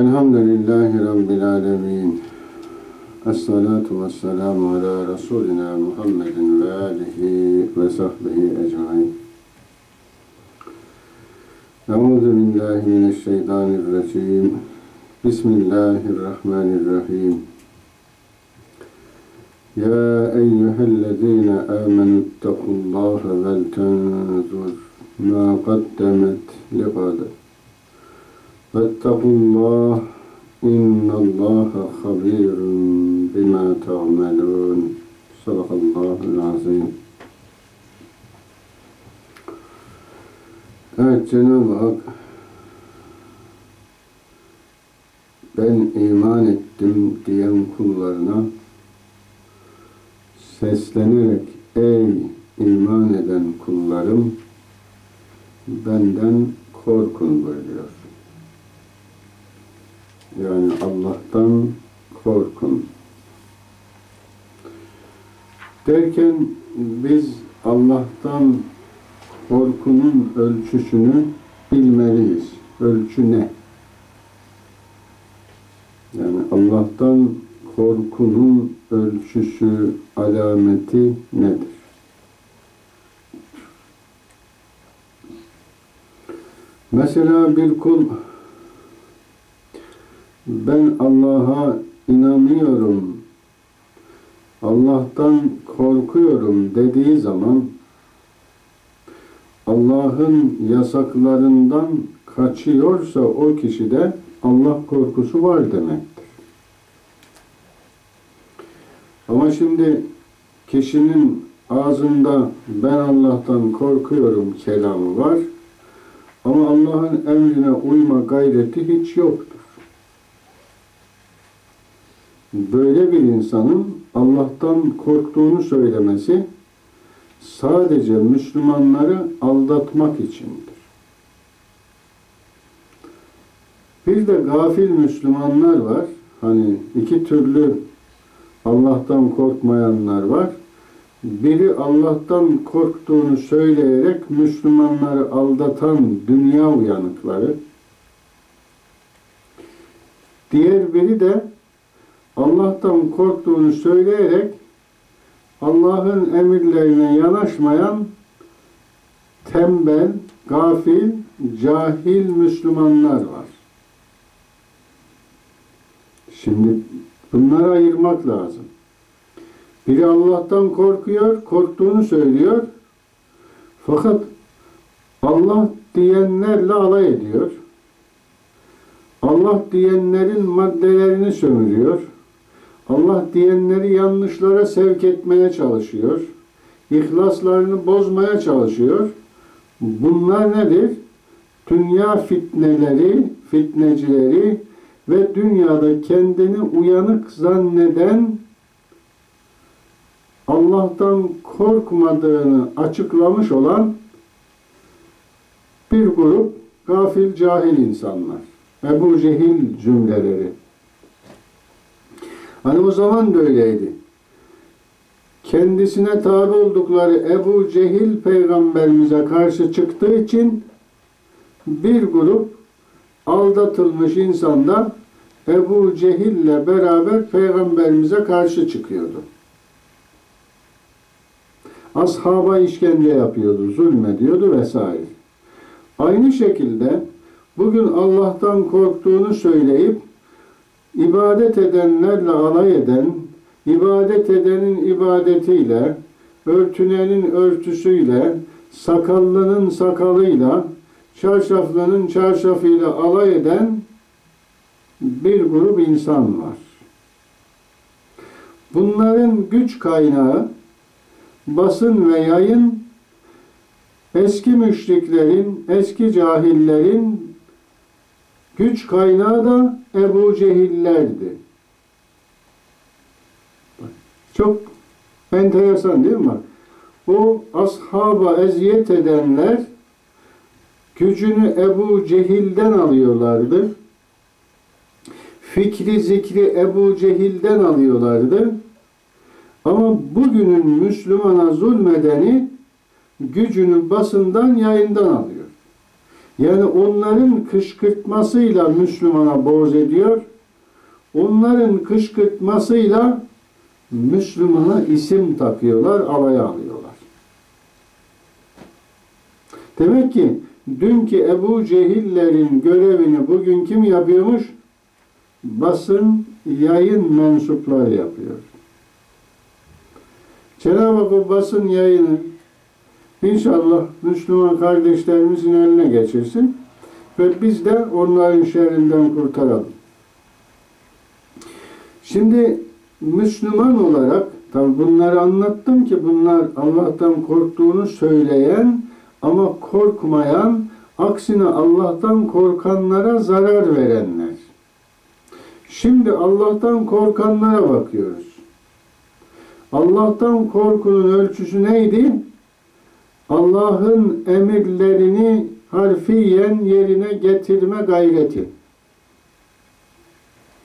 الحمد لله رب العالمين. الصلاة والسلام على رسولنا محمد وآله وصحبه أجمعين. أعوذ بالله من الشيطان الرجيم. بسم الله الرحمن الرحيم. يا أيها الذين آمنوا اتقوا الله ولتنظر ما قدمت Vettekullah innallaha habirun bima ta'malun. Sadakallahul azim. Evet Cenab-ı Hak ben iman ettim diyen kullarına seslenerek ey iman eden kullarım benden korkun buyuruyor. Yani Allah'tan korkun. Derken biz Allah'tan korkunun ölçüsünü bilmeliyiz. Ölçü ne? Yani Allah'tan korkunun ölçüsü, alameti nedir? Mesela bir kul ben Allah'a inanıyorum, Allah'tan korkuyorum dediği zaman Allah'ın yasaklarından kaçıyorsa o kişide Allah korkusu var demektir. Ama şimdi kişinin ağzında ben Allah'tan korkuyorum kelamı var ama Allah'ın emrine uyma gayreti hiç yoktur. Böyle bir insanın Allah'tan korktuğunu söylemesi sadece Müslümanları aldatmak içindir. Bir de gafil Müslümanlar var. Hani iki türlü Allah'tan korkmayanlar var. Biri Allah'tan korktuğunu söyleyerek Müslümanları aldatan dünya uyanıkları. Diğer biri de Allah'tan korktuğunu söyleyerek Allah'ın emirlerine yanaşmayan tembel, gafil, cahil Müslümanlar var. Şimdi bunları ayırmak lazım. Biri Allah'tan korkuyor, korktuğunu söylüyor. Fakat Allah diyenlerle alay ediyor. Allah diyenlerin maddelerini sömürüyor. Allah diyenleri yanlışlara sevk etmeye çalışıyor. İhlaslarını bozmaya çalışıyor. Bunlar nedir? Dünya fitneleri, fitnecileri ve dünyada kendini uyanık zanneden Allah'tan korkmadığını açıklamış olan bir grup gafil cahil insanlar. Ebu Cehil cümleleri. Hani o zaman da öyleydi. Kendisine tabi oldukları Ebu Cehil peygamberimize karşı çıktığı için bir grup aldatılmış insanlar Ebu Cehil'le beraber peygamberimize karşı çıkıyordu. Ashaba işkence yapıyordu, zulmediyordu vesaire. Aynı şekilde bugün Allah'tan korktuğunu söyleyip ibadet edenlerle alay eden, ibadet edenin ibadetiyle, örtünenin örtüsüyle, sakallının sakalıyla, çarşaflının çarşafıyla alay eden bir grup insan var. Bunların güç kaynağı basın ve yayın eski müşriklerin, eski cahillerin güç kaynağı da Ebu Cehillerdi. Çok enteresan değil mi? O ashaba eziyet edenler gücünü Ebu Cehil'den alıyorlardı. Fikri zikri Ebu Cehil'den alıyorlardı. Ama bugünün Müslümana zulmedeni gücünü basından, yayından alıyor. Yani onların kışkırtmasıyla Müslümana boğz ediyor. Onların kışkırtmasıyla Müslümana isim takıyorlar, alaya alıyorlar. Demek ki dünkü Ebu Cehillerin görevini bugün kim yapıyormuş? Basın, yayın mensupları yapıyor. Cenab-ı basın yayını inşallah Müslüman kardeşlerimizin eline geçirsin ve biz de onların şerrinden kurtaralım. Şimdi Müslüman olarak tabi bunları anlattım ki bunlar Allah'tan korktuğunu söyleyen ama korkmayan aksine Allah'tan korkanlara zarar verenler. Şimdi Allah'tan korkanlara bakıyoruz. Allah'tan korkunun ölçüsü neydi? Allah'ın emirlerini harfiyen yerine getirme gayreti.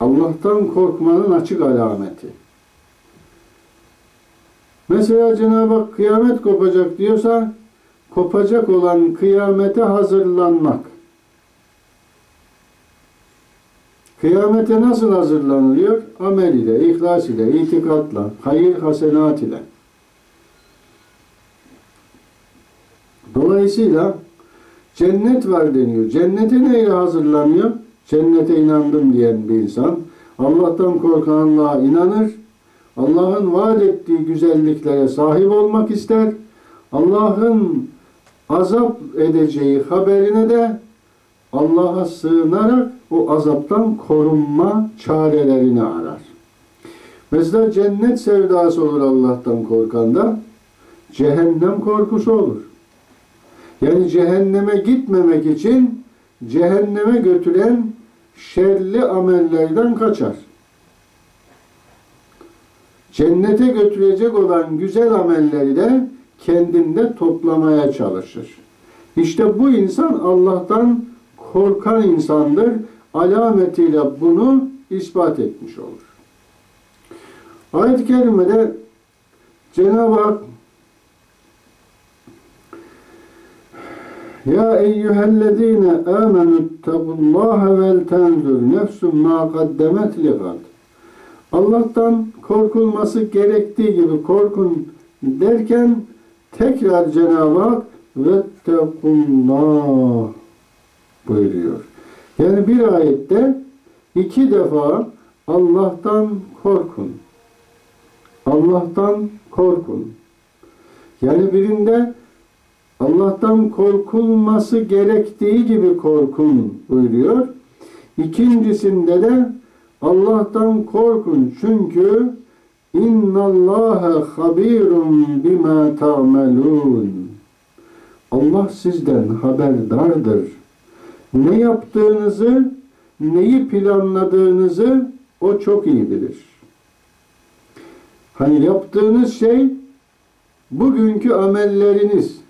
Allah'tan korkmanın açık alameti. Mesela Cenab-ı Hak kıyamet kopacak diyorsa kopacak olan kıyamete hazırlanmak. Kıyamete nasıl hazırlanılıyor? Amel ile, ihlas ile, itikatla, hayır hasenat ile. Dolayısıyla cennet var deniyor. Cennete neyle hazırlanıyor? Cennete inandım diyen bir insan Allah'tan korkan Allah'a inanır. Allah'ın vaat ettiği güzelliklere sahip olmak ister. Allah'ın azap edeceği haberine de Allah'a sığınarak o azaptan korunma çarelerini arar. Mesela cennet sevdası olur Allah'tan korkanda, cehennem korkusu olur. Yani cehenneme gitmemek için cehenneme götüren şerli amellerden kaçar. Cennete götürecek olan güzel amelleri de kendinde toplamaya çalışır. İşte bu insan Allah'tan korkan insandır. Alametiyle bunu ispat etmiş olur. Ayet-i Kerime'de Cenab-ı Hak Ya eyyühellezine amenu tequllaha vel tenzur nefsum ma kaddemet ligad. Allah'tan korkulması gerektiği gibi korkun derken tekrar Cenab-ı Hak vettekullah buyuruyor. Yani bir ayette iki defa Allah'tan korkun. Allah'tan korkun. Yani birinde Allah'tan korkulması gerektiği gibi korkun buyuruyor. İkincisinde de Allah'tan korkun çünkü innallâhe habirun bima ta'melûn. Allah sizden haberdardır. Ne yaptığınızı, neyi planladığınızı o çok iyi bilir. Hani yaptığınız şey bugünkü amelleriniz,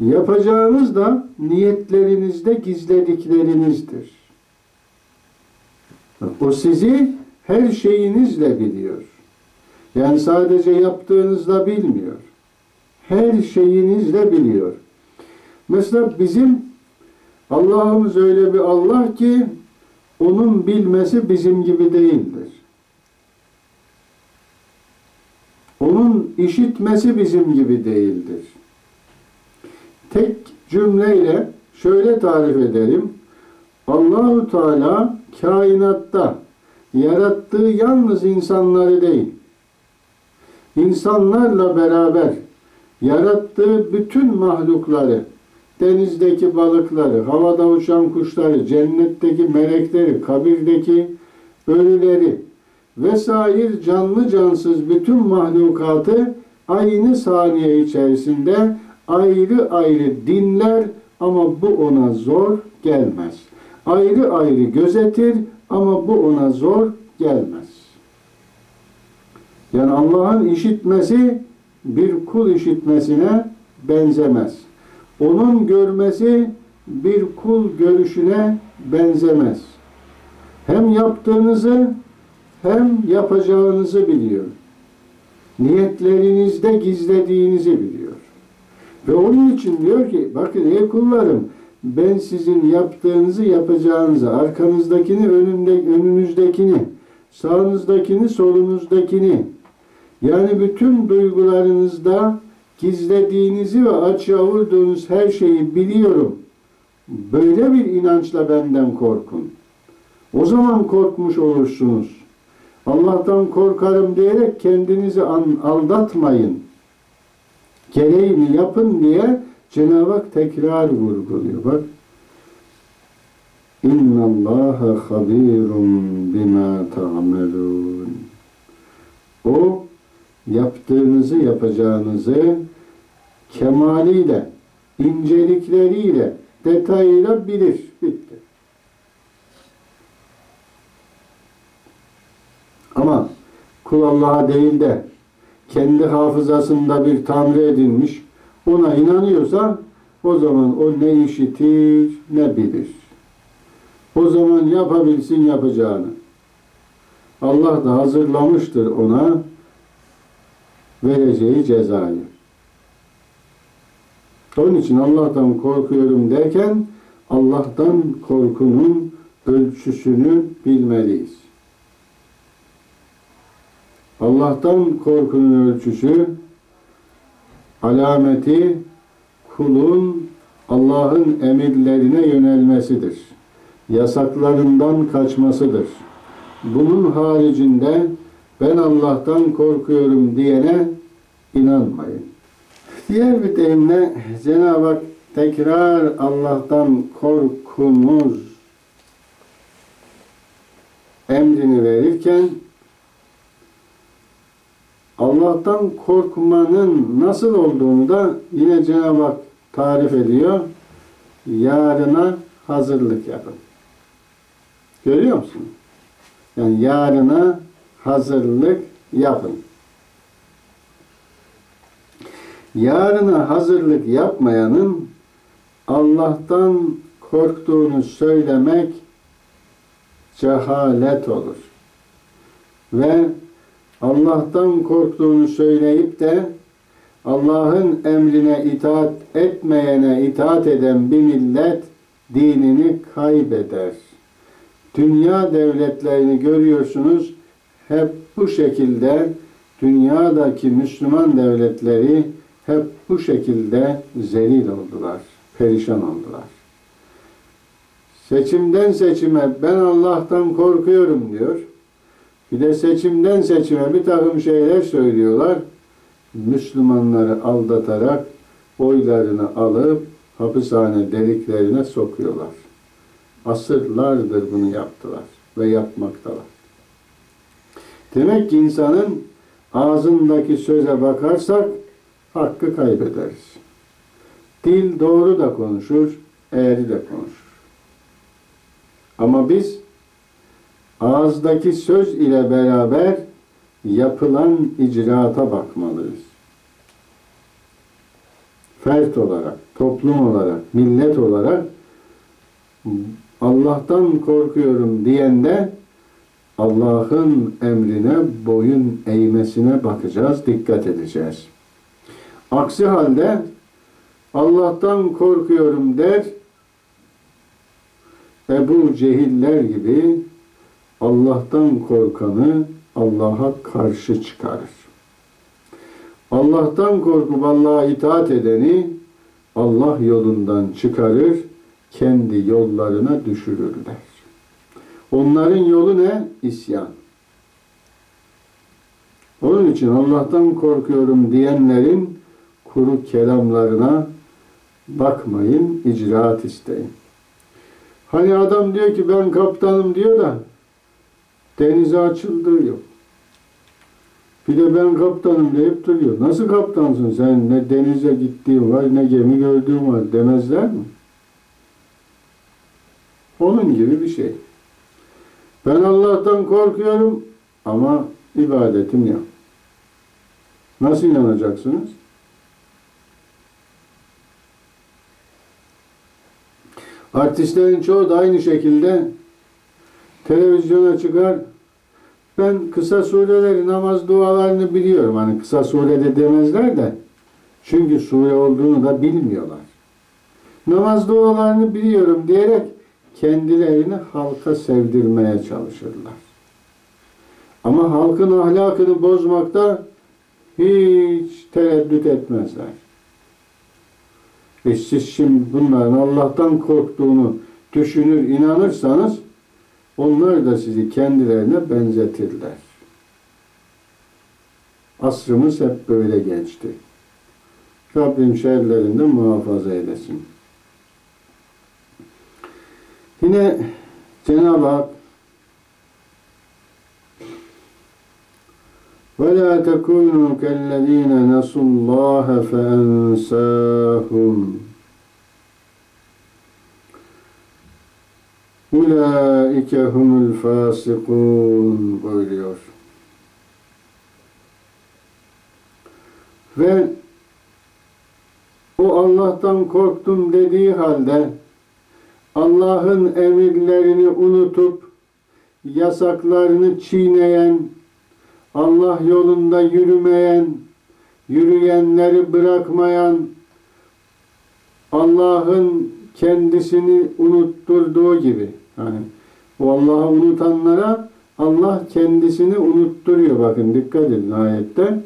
yapacağınız da niyetlerinizde gizlediklerinizdir. O sizi her şeyinizle biliyor. Yani sadece yaptığınızla bilmiyor. Her şeyinizle biliyor. Mesela bizim Allah'ımız öyle bir Allah ki onun bilmesi bizim gibi değildir. Onun işitmesi bizim gibi değildir. Tek cümleyle şöyle tarif edelim. Allahu Teala kainatta yarattığı yalnız insanları değil, insanlarla beraber yarattığı bütün mahlukları, denizdeki balıkları, havada uçan kuşları, cennetteki melekleri, kabirdeki ölüleri vesaire canlı cansız bütün mahlukatı aynı saniye içerisinde ayrı ayrı dinler ama bu ona zor gelmez. Ayrı ayrı gözetir ama bu ona zor gelmez. Yani Allah'ın işitmesi bir kul işitmesine benzemez. Onun görmesi bir kul görüşüne benzemez. Hem yaptığınızı hem yapacağınızı biliyor. Niyetlerinizde gizlediğinizi biliyor. Ve onun için diyor ki bakın ey kullarım ben sizin yaptığınızı yapacağınızı, arkanızdakini, önünde, önünüzdekini, sağınızdakini, solunuzdakini, yani bütün duygularınızda gizlediğinizi ve açığa vurduğunuz her şeyi biliyorum. Böyle bir inançla benden korkun. O zaman korkmuş olursunuz. Allah'tan korkarım diyerek kendinizi aldatmayın. Gereğini yapın diye Cenab-ı Hak tekrar vurguluyor. Bak. İnna Allaha habirun bima ta'melun. O yaptığınızı yapacağınızı kemaliyle, incelikleriyle, detayıyla bilir. Bitti. Ama kul Allah'a değil de kendi hafızasında bir tanrı edinmiş, ona inanıyorsa o zaman o ne işitir ne bilir. O zaman yapabilsin yapacağını. Allah da hazırlamıştır ona vereceği cezayı. Onun için Allah'tan korkuyorum derken Allah'tan korkunun ölçüsünü bilmeliyiz. Allah'tan korkunun ölçüsü alameti kulun Allah'ın emirlerine yönelmesidir. Yasaklarından kaçmasıdır. Bunun haricinde ben Allah'tan korkuyorum diyene inanmayın. Diğer bir deyimle Cenab-ı Hak tekrar Allah'tan korkunuz emrini verirken Allah'tan korkmanın nasıl olduğunu da yine Cenab-ı Hak tarif ediyor. Yarına hazırlık yapın. Görüyor musun? Yani yarına hazırlık yapın. Yarına hazırlık yapmayanın Allah'tan korktuğunu söylemek cehalet olur. Ve Allah'tan korktuğunu söyleyip de Allah'ın emrine itaat etmeyene itaat eden bir millet dinini kaybeder. Dünya devletlerini görüyorsunuz hep bu şekilde dünyadaki Müslüman devletleri hep bu şekilde zelil oldular, perişan oldular. Seçimden seçime ben Allah'tan korkuyorum diyor. Bir de seçimden seçime bir takım şeyler söylüyorlar. Müslümanları aldatarak oylarını alıp hapishane deliklerine sokuyorlar. Asırlardır bunu yaptılar ve yapmaktalar. Demek ki insanın ağzındaki söze bakarsak hakkı kaybederiz. Dil doğru da konuşur, eğri de konuşur. Ama biz ağızdaki söz ile beraber yapılan icraata bakmalıyız. Fert olarak, toplum olarak, millet olarak Allah'tan korkuyorum diyende Allah'ın emrine boyun eğmesine bakacağız, dikkat edeceğiz. Aksi halde Allah'tan korkuyorum der, Ebu Cehiller gibi Allah'tan korkanı Allah'a karşı çıkarır. Allah'tan korkup Allah'a itaat edeni Allah yolundan çıkarır, kendi yollarına düşürürler. Onların yolu ne? İsyan. Onun için Allah'tan korkuyorum diyenlerin kuru kelamlarına bakmayın, icraat isteyin. Hani adam diyor ki ben kaptanım diyor da denize açıldığı yok. Bir de ben kaptanım deyip duruyor. Nasıl kaptansın sen? Ne denize gittiğin var ne gemi gördüğün var demezler mi? Onun gibi bir şey. Ben Allah'tan korkuyorum ama ibadetim yok. Nasıl inanacaksınız? Artistlerin çoğu da aynı şekilde televizyona çıkar. Ben kısa sureleri, namaz dualarını biliyorum. Hani kısa surede demezler de. Çünkü sure olduğunu da bilmiyorlar. namaz dualarını biliyorum diyerek kendilerini halka sevdirmeye çalışırlar. Ama halkın ahlakını bozmakta hiç tereddüt etmezler. E siz şimdi bunların Allah'tan korktuğunu düşünür, inanırsanız onlar da sizi kendilerine benzetirler. Asrımız hep böyle geçti. Rabbim şerlerinden muhafaza eylesin. Yine Cenab-ı Hak وَلَا تَكُونُوا كَالَّذ۪ينَ نَسُوا اللّٰهَ فَاَنْسَاهُمْ Ulaike humul fasikun buyuruyor. Ve o Allah'tan korktum dediği halde Allah'ın emirlerini unutup yasaklarını çiğneyen, Allah yolunda yürümeyen, yürüyenleri bırakmayan, Allah'ın kendisini unutturduğu gibi yani o Allah'ı unutanlara Allah kendisini unutturuyor. Bakın dikkat edin ayette.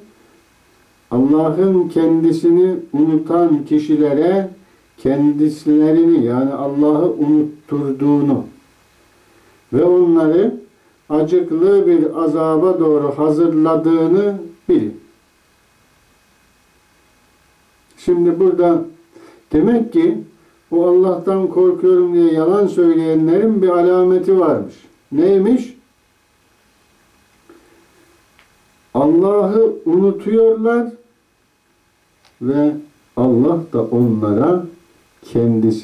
Allah'ın kendisini unutan kişilere kendislerini yani Allah'ı unutturduğunu ve onları acıklı bir azaba doğru hazırladığını bilin. Şimdi burada demek ki o Allah'tan korkuyorum diye yalan söyleyenlerin bir alameti varmış. Neymiş? Allah'ı unutuyorlar ve Allah da onlara kendisini